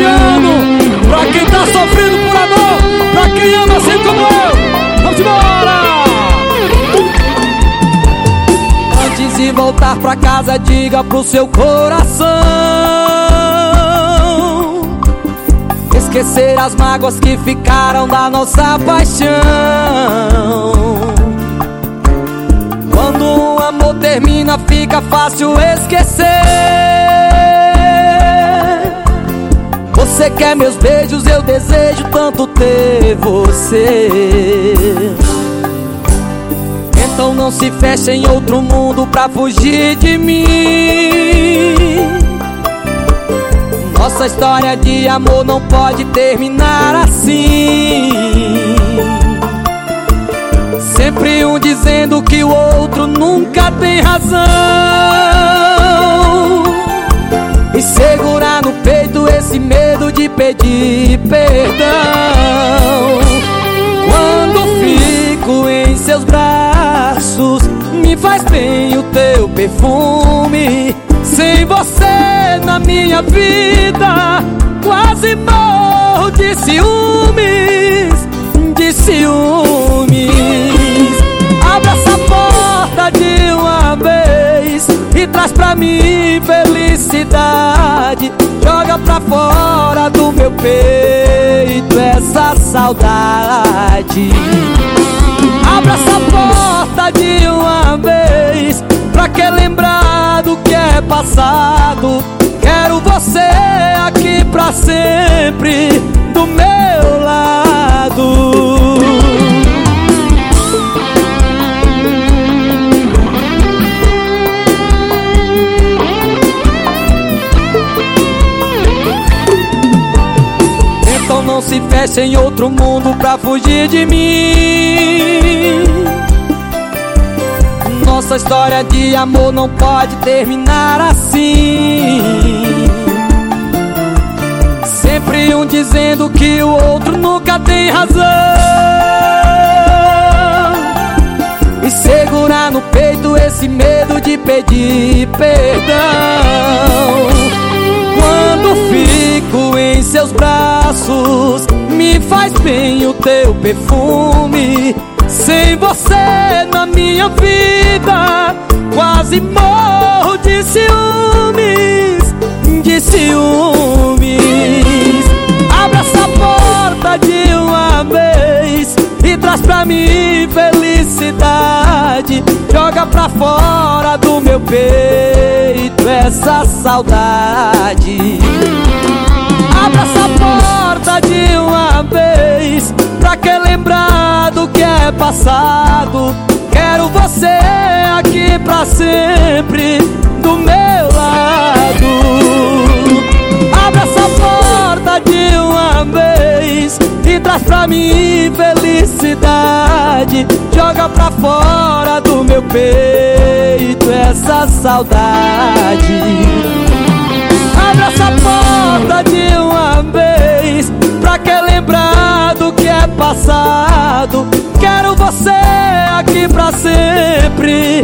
desse ano. Pra quem tá sofrendo por amor, pra quem ama assim como eu. Vamos embora! Antes de voltar pra casa, diga pro seu coração. Esquecer as mágoas que ficaram da nossa paixão. Quando um amor termina, fica fácil esquecer. Você quer meus beijos, eu desejo tanto ter você. Então não se feche em outro mundo pra fugir de mim. Nossa história de amor não pode terminar assim. Sempre um dizendo que o outro nunca tem razão. Pedir perdão. Quando fico em seus braços Me faz bem o teu perfume. Sem você na minha vida Quase morro de ciúmes De ciúmes. Abra essa porta de uma vez E traz pra mim felicidade. Joga pra fora do peito essa saudade. Abra essa porta de uma vez Pra que lembrar do que é passado. Quero você aqui pra sempre Do meu lado não se feche em outro mundo pra fugir de mim. Nossa história de amor não pode terminar assim. Sempre um dizendo que o outro nunca tem razão. E segurar no peito esse medo de pedir perdão fico em seus braços Me faz bem o teu perfume. Sem você na minha vida Quase morro de ciúmes De ciúmes. Abra essa porta de uma vez E traz pra mim felicidade. Joga pra fora do meu peito essa saudade passado. Quero você aqui pra sempre Do meu lado. Abra essa porta de uma vez E traz pra mim felicidade. Joga pra fora do meu peito Essa saudade. Abra essa porta de uma você aqui pra sempre